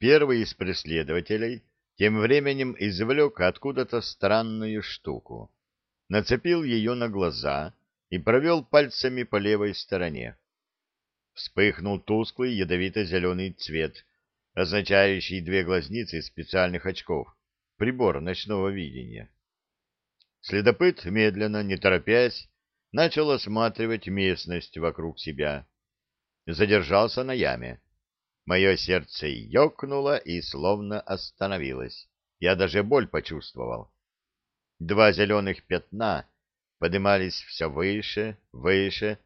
Первый из преследователей тем временем извлек откуда-то странную штуку, нацепил ее на глаза и провел пальцами по левой стороне. Вспыхнул тусклый ядовито-зеленый цвет, означающий две глазницы специальных очков, прибор ночного видения. Следопыт, медленно, не торопясь, начал осматривать местность вокруг себя. Задержался на яме. Мое сердце ёкнуло и словно остановилось. Я даже боль почувствовал. Два зеленых пятна поднимались все выше, выше.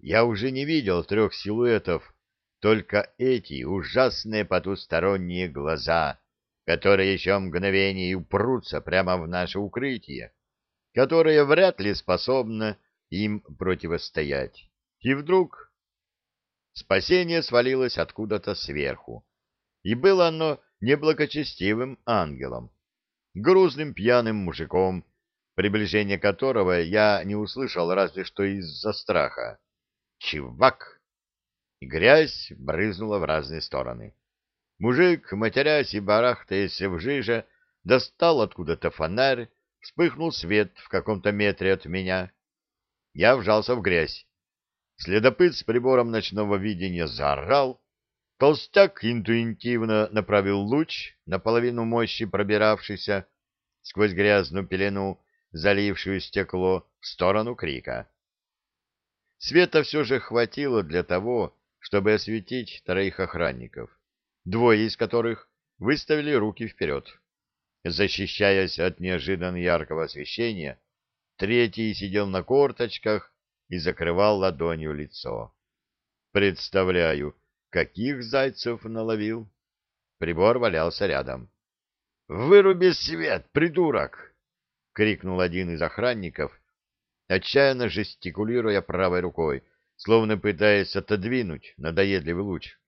Я уже не видел трех силуэтов, только эти ужасные потусторонние глаза, которые еще мгновение упрутся прямо в наше укрытие, которое вряд ли способно им противостоять. И вдруг спасение свалилось откуда-то сверху, и было оно неблагочестивым ангелом, грузным пьяным мужиком, приближение которого я не услышал разве что из-за страха. Чувак! Грязь брызнула в разные стороны. Мужик, матерясь и барахтаясь в жиже, достал откуда-то фонарь, вспыхнул свет в каком-то метре от меня. Я вжался в грязь. Следопыт с прибором ночного видения заорал. Толстяк интуитивно направил луч, наполовину мощи пробиравшийся сквозь грязную пелену, залившую стекло, в сторону крика. Света все же хватило для того, чтобы осветить троих охранников, двое из которых выставили руки вперед. Защищаясь от неожиданно яркого освещения, третий сидел на корточках и закрывал ладонью лицо. Представляю, каких зайцев наловил. Прибор валялся рядом. — Выруби свет, придурок! — крикнул один из охранников, отчаянно жестикулируя правой рукой, словно пытаясь отодвинуть надоедливый луч.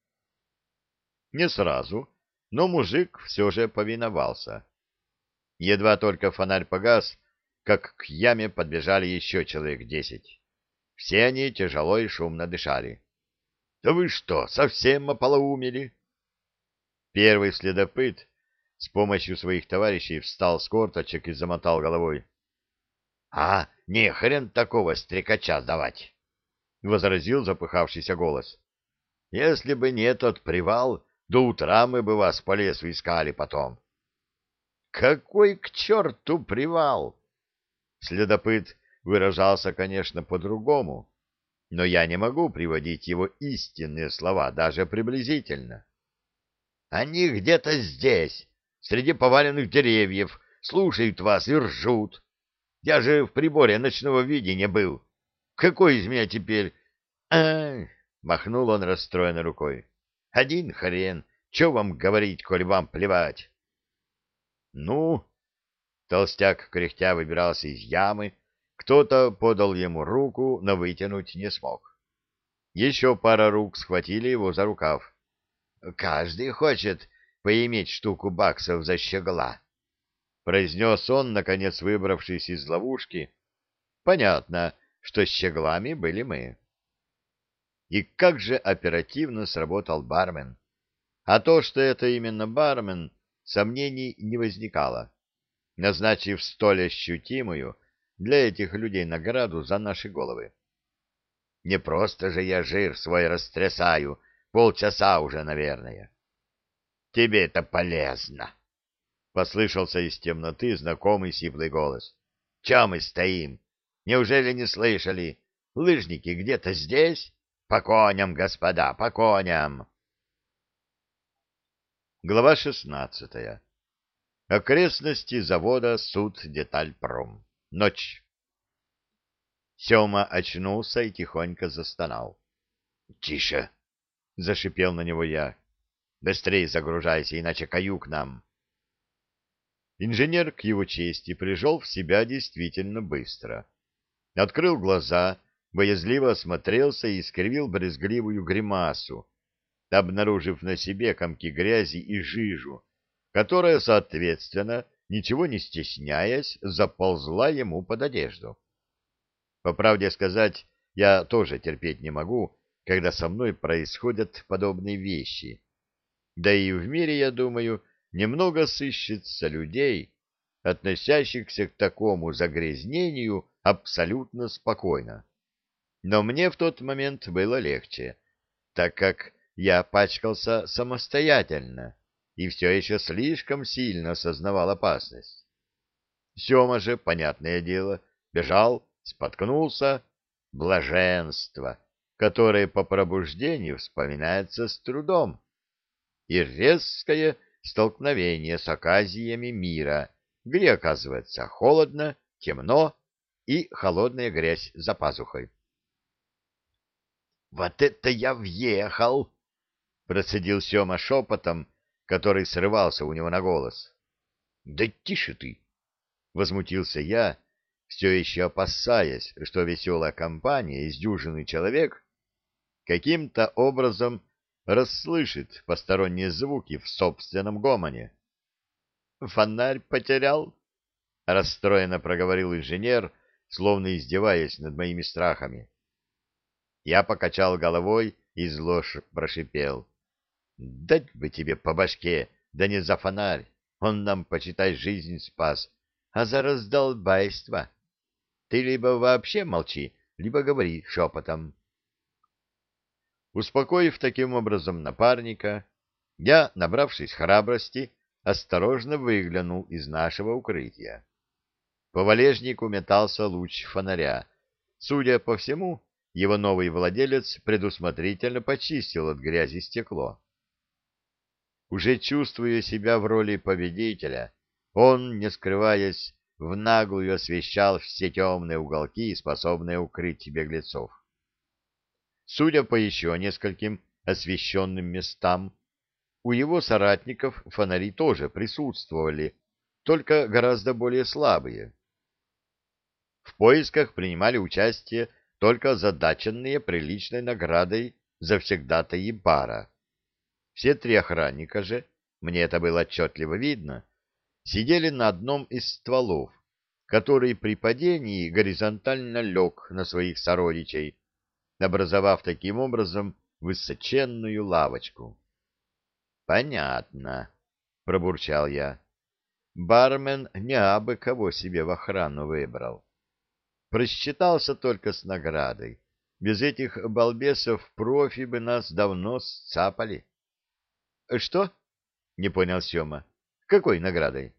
Не сразу, но мужик все же повиновался. Едва только фонарь погас, как к яме подбежали еще человек десять. Все они тяжело и шумно дышали. — Да вы что, совсем ополоумели? Первый следопыт с помощью своих товарищей встал с корточек и замотал головой. — А, не хрен такого стрекача давать! — возразил запыхавшийся голос. — Если бы не тот привал, до утра мы бы вас по лесу искали потом. Какой к черту привал? Следопыт выражался, конечно, по-другому, но я не могу приводить его истинные слова, даже приблизительно. Они где-то здесь, среди поваленных деревьев, слушают вас и ржут. Я же в приборе ночного видения был. Какой из меня теперь... А, махнул он расстроенной рукой. Один хрен. Че вам говорить, коль вам плевать? Ну, толстяк кряхтя выбирался из ямы, кто-то подал ему руку, но вытянуть не смог. Еще пара рук схватили его за рукав. Каждый хочет поиметь штуку баксов за щегла, произнес он, наконец выбравшись из ловушки. Понятно, что щеглами были мы. И как же оперативно сработал бармен. А то, что это именно бармен, сомнений не возникало, назначив столь ощутимую для этих людей награду за наши головы. Не просто же я жир свой растрясаю, полчаса уже, наверное. Тебе это полезно, — послышался из темноты знакомый сиплый голос. — Че мы стоим? Неужели не слышали? Лыжники где-то здесь? По коням, господа, по коням! Глава шестнадцатая. Окрестности завода Суд Детальпром. Ночь. Сема очнулся и тихонько застонал. — Тише! — зашипел на него я. — Быстрее загружайся, иначе каюк нам. Инженер, к его чести, пришел в себя действительно быстро. Открыл глаза, боязливо осмотрелся и искривил брезгливую гримасу, обнаружив на себе комки грязи и жижу, которая, соответственно, ничего не стесняясь, заползла ему под одежду. По правде сказать, я тоже терпеть не могу, когда со мной происходят подобные вещи. Да и в мире, я думаю, немного сыщется людей, относящихся к такому загрязнению абсолютно спокойно. Но мне в тот момент было легче, так как я пачкался самостоятельно и все еще слишком сильно осознавал опасность. Сема же, понятное дело, бежал, споткнулся, блаженство, которое по пробуждению вспоминается с трудом, и резкое столкновение с оказиями мира, где оказывается холодно, темно и холодная грязь за пазухой. «Вот это я въехал!» — процедил Сема шепотом, который срывался у него на голос. «Да тише ты!» — возмутился я, все еще опасаясь, что веселая компания из дюжины человек каким-то образом расслышит посторонние звуки в собственном гомоне. «Фонарь потерял?» — расстроенно проговорил инженер, словно издеваясь над моими страхами. Я покачал головой и зло прошипел. «Дать бы тебе по башке, да не за фонарь, он нам, почитай, жизнь спас, а за раздолбайство. Ты либо вообще молчи, либо говори шепотом». Успокоив таким образом напарника, я, набравшись храбрости, осторожно выглянул из нашего укрытия. По валежнику метался луч фонаря. Судя по всему, его новый владелец предусмотрительно почистил от грязи стекло. Уже чувствуя себя в роли победителя, он, не скрываясь, в наглую освещал все темные уголки, способные укрыть беглецов. Судя по еще нескольким освещенным местам, у его соратников фонари тоже присутствовали, только гораздо более слабые. В поисках принимали участие только задаченные приличной наградой завсегдатаи бара. Все три охранника же, мне это было отчетливо видно, сидели на одном из стволов, который при падении горизонтально лег на своих сородичей, образовав таким образом высоченную лавочку. «Понятно», — пробурчал я. «Бармен не абы кого себе в охрану выбрал. Просчитался только с наградой. Без этих балбесов профи бы нас давно сцапали». «Что?» — не понял Сема. «Какой наградой?»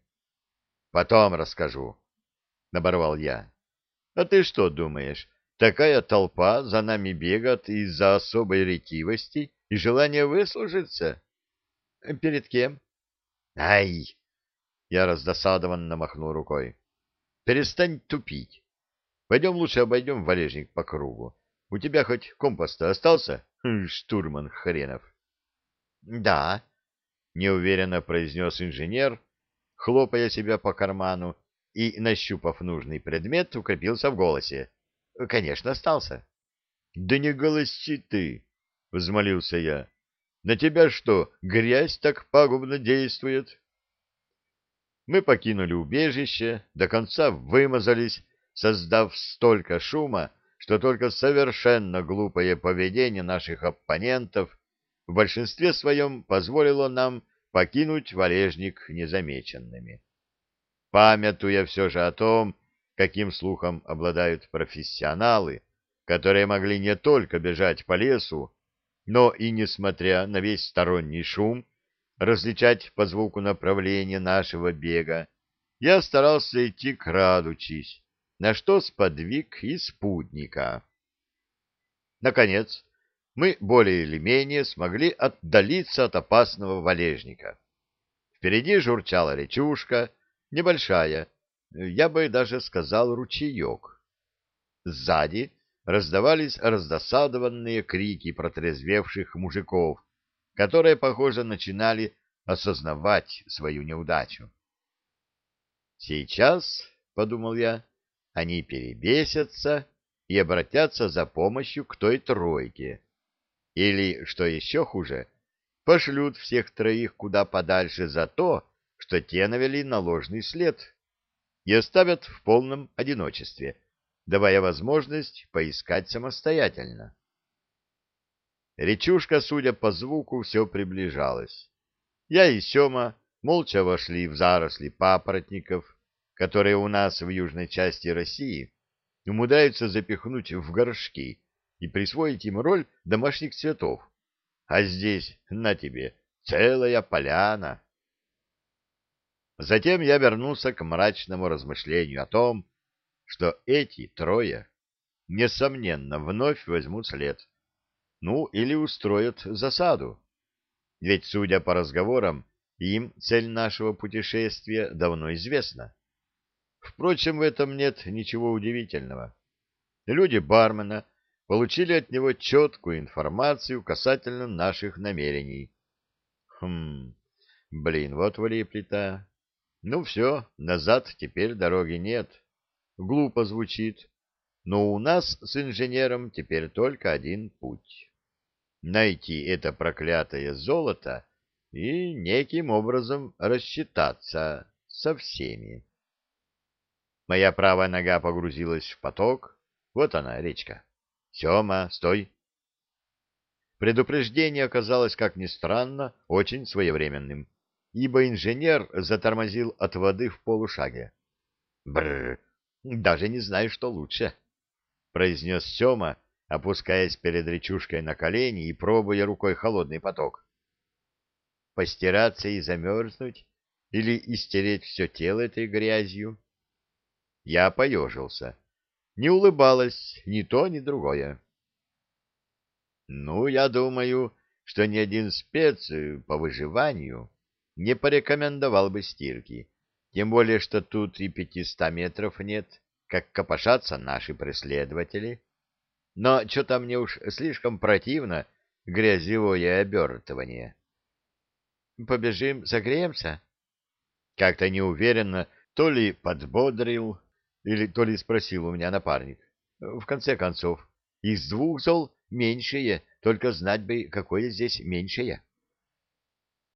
«Потом расскажу», — оборвал я. «А ты что думаешь, Такая толпа за нами бегает из-за особой ретивости и желания выслужиться. Перед кем? Ай! Я раздосадованно махнул рукой. Перестань тупить. Пойдем лучше обойдем валежник по кругу. У тебя хоть компас-то остался, хм, штурман хренов? Да, неуверенно произнес инженер, хлопая себя по карману и, нащупав нужный предмет, укрепился в голосе. — Конечно, остался. — Да не голоси ты, — взмолился я. — На тебя что, грязь так пагубно действует? Мы покинули убежище, до конца вымазались, создав столько шума, что только совершенно глупое поведение наших оппонентов в большинстве своем позволило нам покинуть валежник незамеченными. Памятуя все же о том, каким слухом обладают профессионалы, которые могли не только бежать по лесу, но и, несмотря на весь сторонний шум, различать по звуку направления нашего бега, я старался идти крадучись, на что сподвиг и спутника. Наконец, мы более или менее смогли отдалиться от опасного валежника. Впереди журчала речушка, небольшая, я бы даже сказал ручеек. Сзади раздавались раздосадованные крики протрезвевших мужиков, которые, похоже, начинали осознавать свою неудачу. «Сейчас, — подумал я, — они перебесятся и обратятся за помощью к той тройке. Или, что еще хуже, пошлют всех троих куда подальше за то, что те навели на ложный след и оставят в полном одиночестве, давая возможность поискать самостоятельно. Речушка, судя по звуку, все приближалась. Я и Сема молча вошли в заросли папоротников, которые у нас в южной части России умудряются запихнуть в горшки и присвоить им роль домашних цветов. А здесь, на тебе, целая поляна. Затем я вернулся к мрачному размышлению о том, что эти трое, несомненно, вновь возьмут след. Ну, или устроят засаду. Ведь, судя по разговорам, им цель нашего путешествия давно известна. Впрочем, в этом нет ничего удивительного. Люди бармена получили от него четкую информацию касательно наших намерений. Хм, блин, вот валиплита. Ну все, назад теперь дороги нет. Глупо звучит, но у нас с инженером теперь только один путь. Найти это проклятое золото и неким образом рассчитаться со всеми. Моя правая нога погрузилась в поток. Вот она, речка. Сема, стой. Предупреждение оказалось, как ни странно, очень своевременным ибо инженер затормозил от воды в полушаге. Бррр, даже не знаю, что лучше, произнес Сема, опускаясь перед речушкой на колени и пробуя рукой холодный поток. Постираться и замерзнуть или истереть все тело этой грязью? Я поежился. Не улыбалась ни то, ни другое. Ну, я думаю, что ни один спец по выживанию не порекомендовал бы стирки, тем более, что тут и пятиста метров нет, как копошатся наши преследователи. Но что-то мне уж слишком противно грязевое обертывание. «Побежим, согреемся?» Как-то неуверенно то ли подбодрил, или то ли спросил у меня напарник. В конце концов, из двух зол меньшее, только знать бы, какое здесь меньшее.